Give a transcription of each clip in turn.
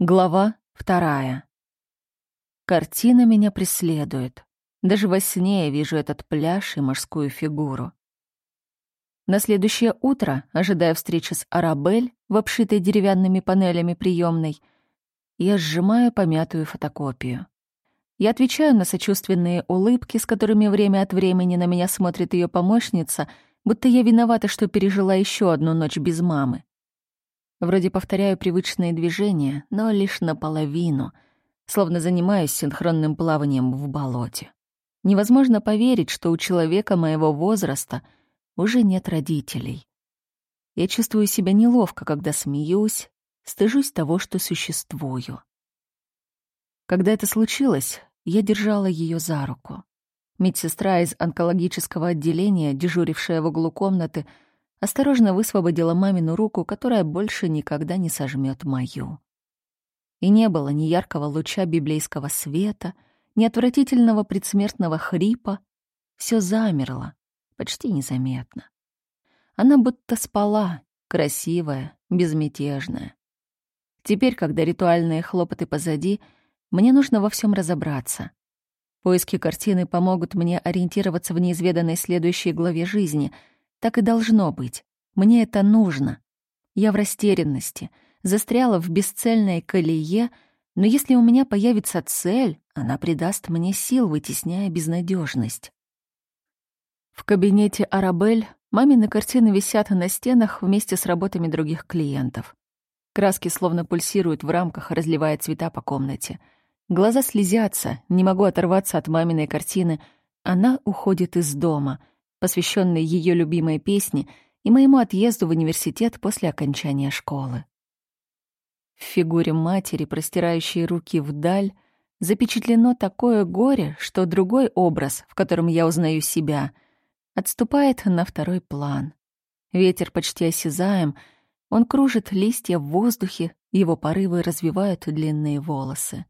Глава вторая. Картина меня преследует. Даже во сне я вижу этот пляж и мужскую фигуру. На следующее утро, ожидая встречи с Арабель в обшитой деревянными панелями приемной, я сжимаю помятую фотокопию. Я отвечаю на сочувственные улыбки, с которыми время от времени на меня смотрит ее помощница, будто я виновата, что пережила еще одну ночь без мамы. Вроде повторяю привычные движения, но лишь наполовину, словно занимаюсь синхронным плаванием в болоте. Невозможно поверить, что у человека моего возраста уже нет родителей. Я чувствую себя неловко, когда смеюсь, стыжусь того, что существую. Когда это случилось, я держала ее за руку. Медсестра из онкологического отделения, дежурившая в углу комнаты, осторожно высвободила мамину руку, которая больше никогда не сожмет мою. И не было ни яркого луча библейского света, ни отвратительного предсмертного хрипа. Все замерло, почти незаметно. Она будто спала, красивая, безмятежная. Теперь, когда ритуальные хлопоты позади, мне нужно во всем разобраться. Поиски картины помогут мне ориентироваться в неизведанной следующей главе жизни — так и должно быть. Мне это нужно. Я в растерянности, застряла в бесцельной колее, но если у меня появится цель, она придаст мне сил, вытесняя безнадежность. В кабинете Арабель мамины картины висят на стенах вместе с работами других клиентов. Краски словно пульсируют в рамках, разливая цвета по комнате. Глаза слезятся, не могу оторваться от маминой картины. Она уходит из дома — посвященный ее любимой песне и моему отъезду в университет после окончания школы. В фигуре матери, простирающей руки вдаль, запечатлено такое горе, что другой образ, в котором я узнаю себя, отступает на второй план. Ветер почти осязаем, он кружит листья в воздухе, его порывы развивают длинные волосы.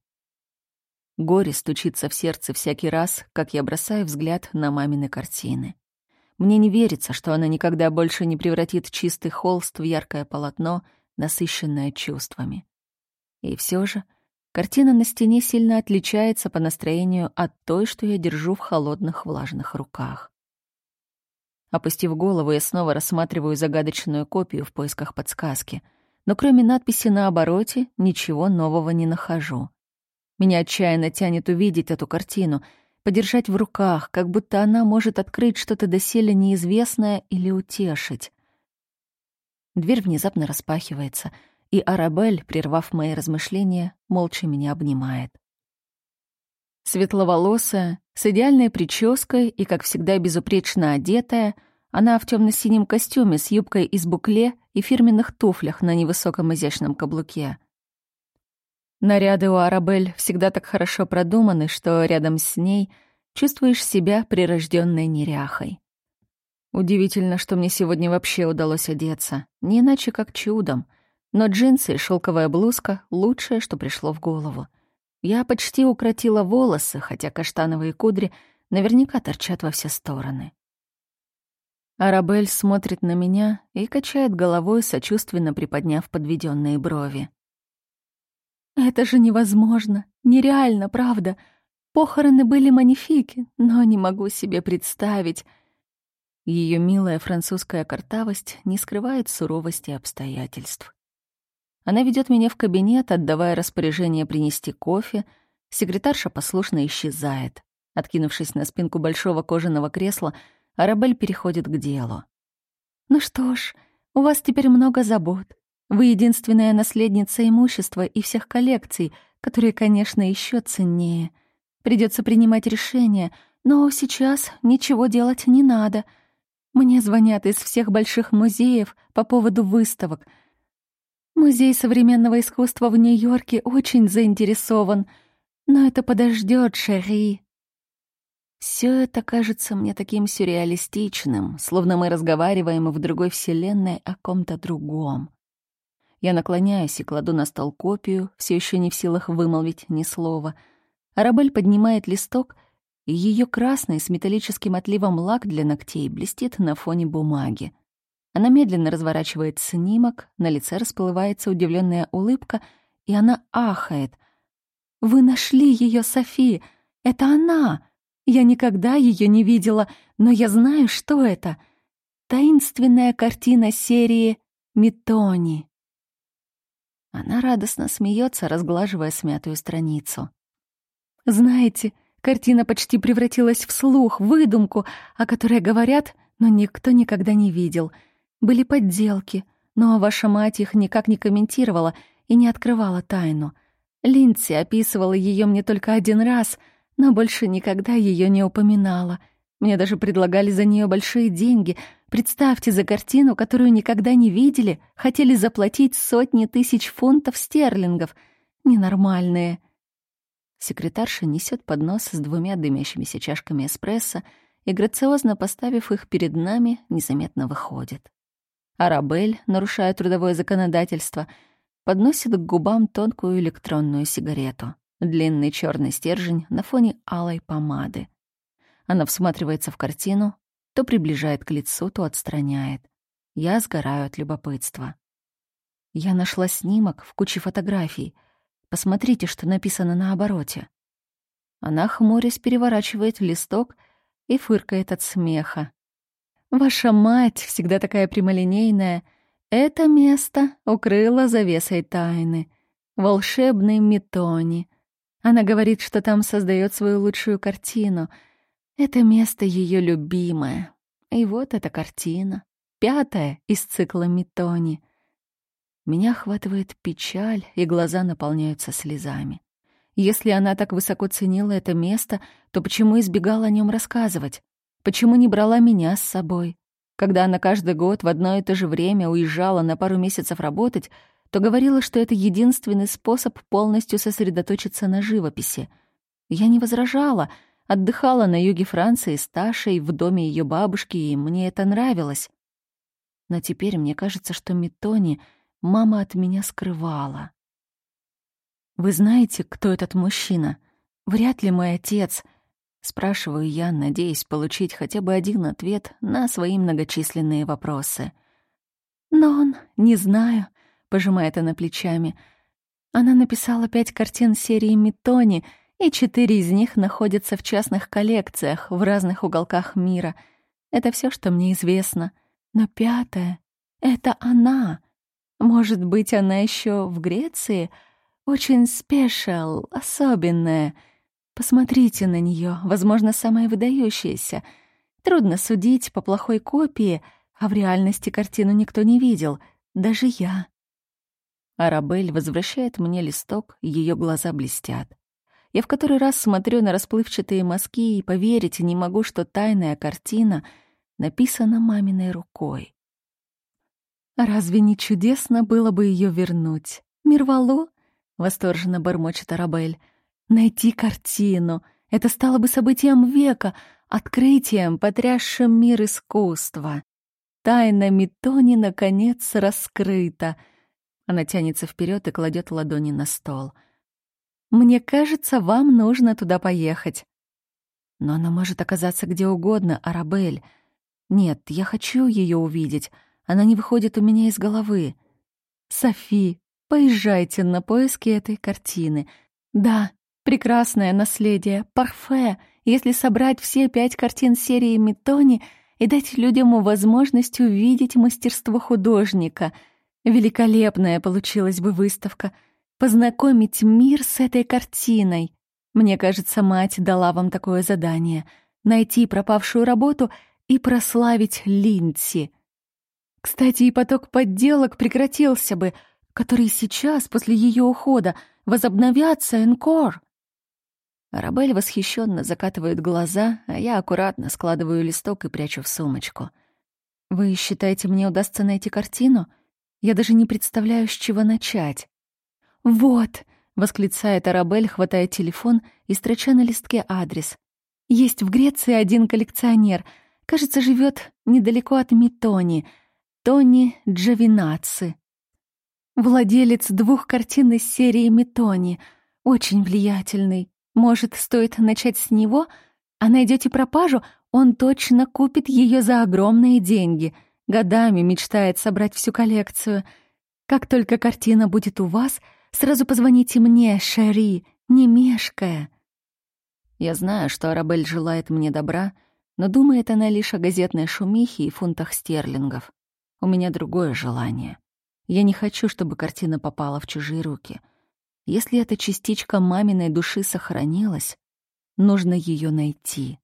Горе стучится в сердце всякий раз, как я бросаю взгляд на мамины картины. Мне не верится, что она никогда больше не превратит чистый холст в яркое полотно, насыщенное чувствами. И все же картина на стене сильно отличается по настроению от той, что я держу в холодных влажных руках. Опустив голову, я снова рассматриваю загадочную копию в поисках подсказки, но кроме надписи на обороте ничего нового не нахожу. Меня отчаянно тянет увидеть эту картину — подержать в руках, как будто она может открыть что-то доселе неизвестное или утешить. Дверь внезапно распахивается, и Арабель, прервав мои размышления, молча меня обнимает. Светловолосая, с идеальной прической и, как всегда, безупречно одетая, она в темно-синем костюме с юбкой из букле и фирменных туфлях на невысоком изящном каблуке. Наряды у Арабель всегда так хорошо продуманы, что рядом с ней чувствуешь себя прирожденной неряхой. Удивительно, что мне сегодня вообще удалось одеться, не иначе как чудом. Но джинсы и шелковая блузка — лучшее, что пришло в голову. Я почти укротила волосы, хотя каштановые кудри наверняка торчат во все стороны. Арабель смотрит на меня и качает головой, сочувственно приподняв подведенные брови. Это же невозможно, нереально, правда. Похороны были манифики, но не могу себе представить. Ее милая французская картавость не скрывает суровости обстоятельств. Она ведет меня в кабинет, отдавая распоряжение принести кофе. Секретарша послушно исчезает. Откинувшись на спинку большого кожаного кресла, Арабель переходит к делу. «Ну что ж, у вас теперь много забот. Вы единственная наследница имущества и всех коллекций, которые, конечно, еще ценнее. Придется принимать решения, но сейчас ничего делать не надо. Мне звонят из всех больших музеев по поводу выставок. Музей современного искусства в Нью-Йорке очень заинтересован, но это подождет, Шерри. Все это кажется мне таким сюрреалистичным, словно мы разговариваем в другой вселенной о ком-то другом. Я наклоняюсь и кладу на стол копию, все еще не в силах вымолвить ни слова. Арабель поднимает листок, и ее красный с металлическим отливом лак для ногтей блестит на фоне бумаги. Она медленно разворачивает снимок, на лице расплывается удивленная улыбка, и она ахает. «Вы нашли ее, Софи! Это она! Я никогда ее не видела, но я знаю, что это. Таинственная картина серии «Метони». Она радостно смеется, разглаживая смятую страницу. «Знаете, картина почти превратилась в слух, выдумку, о которой говорят, но никто никогда не видел. Были подделки, но ваша мать их никак не комментировала и не открывала тайну. Линдси описывала ее мне только один раз, но больше никогда ее не упоминала. Мне даже предлагали за нее большие деньги. Представьте, за картину, которую никогда не видели, хотели заплатить сотни тысяч фунтов стерлингов. Ненормальные. Секретарша несет поднос с двумя дымящимися чашками эспрессо и, грациозно поставив их перед нами, незаметно выходит. Арабель, нарушая трудовое законодательство, подносит к губам тонкую электронную сигарету. Длинный черный стержень на фоне алой помады. Она всматривается в картину, то приближает к лицу, то отстраняет. Я сгораю от любопытства. Я нашла снимок в куче фотографий. Посмотрите, что написано на обороте. Она, хмурясь, переворачивает листок и фыркает от смеха. «Ваша мать, всегда такая прямолинейная, это место укрыла завесой тайны. Волшебный Метони. Она говорит, что там создает свою лучшую картину — это место ее любимое. И вот эта картина, пятая из цикла Митони. Меня охватывает печаль, и глаза наполняются слезами. Если она так высоко ценила это место, то почему избегала о нем рассказывать? Почему не брала меня с собой? Когда она каждый год в одно и то же время уезжала на пару месяцев работать, то говорила, что это единственный способ полностью сосредоточиться на живописи. Я не возражала — Отдыхала на юге Франции с Ташей в доме ее бабушки, и мне это нравилось. Но теперь мне кажется, что Митони мама от меня скрывала. «Вы знаете, кто этот мужчина? Вряд ли мой отец», — спрашиваю я, надеясь получить хотя бы один ответ на свои многочисленные вопросы. «Но он, не знаю», — пожимает она плечами. Она написала пять картин серии Митони — и четыре из них находятся в частных коллекциях в разных уголках мира. Это все, что мне известно. Но пятая — это она. Может быть, она еще в Греции? Очень спешл, особенная. Посмотрите на нее, возможно, самая выдающаяся. Трудно судить по плохой копии, а в реальности картину никто не видел, даже я. Арабель возвращает мне листок, ее глаза блестят. Я в который раз смотрю на расплывчатые мазки и поверить не могу, что тайная картина написана маминой рукой. «Разве не чудесно было бы ее вернуть? Мирвало?» — восторженно бормочет Арабель. «Найти картину — это стало бы событием века, открытием, потрясшим мир искусства. Тайна Митони, наконец, раскрыта». Она тянется вперед и кладет ладони на стол — мне кажется, вам нужно туда поехать. Но она может оказаться где угодно, Арабель. Нет, я хочу ее увидеть. Она не выходит у меня из головы. Софи, поезжайте на поиски этой картины. Да, прекрасное наследие, парфе. Если собрать все пять картин серии Митони и дать людям возможность увидеть мастерство художника. Великолепная получилась бы выставка — познакомить мир с этой картиной. Мне кажется, мать дала вам такое задание — найти пропавшую работу и прославить Линдси. Кстати, и поток подделок прекратился бы, который сейчас, после ее ухода, возобновятся энкор. Арабель восхищенно закатывает глаза, а я аккуратно складываю листок и прячу в сумочку. «Вы считаете, мне удастся найти картину? Я даже не представляю, с чего начать». «Вот!» — восклицает Арабель, хватая телефон и строча на листке адрес. «Есть в Греции один коллекционер. Кажется, живет недалеко от Митони. Тони Джавинаци. Владелец двух картин из серии Митони. Очень влиятельный. Может, стоит начать с него? А найдете пропажу, он точно купит ее за огромные деньги. Годами мечтает собрать всю коллекцию. Как только картина будет у вас — Сразу позвоните мне, Шари, не мешкая. Я знаю, что Арабель желает мне добра, но думает она лишь о газетной шумихе и фунтах стерлингов. У меня другое желание. Я не хочу, чтобы картина попала в чужие руки. Если эта частичка маминой души сохранилась, нужно ее найти.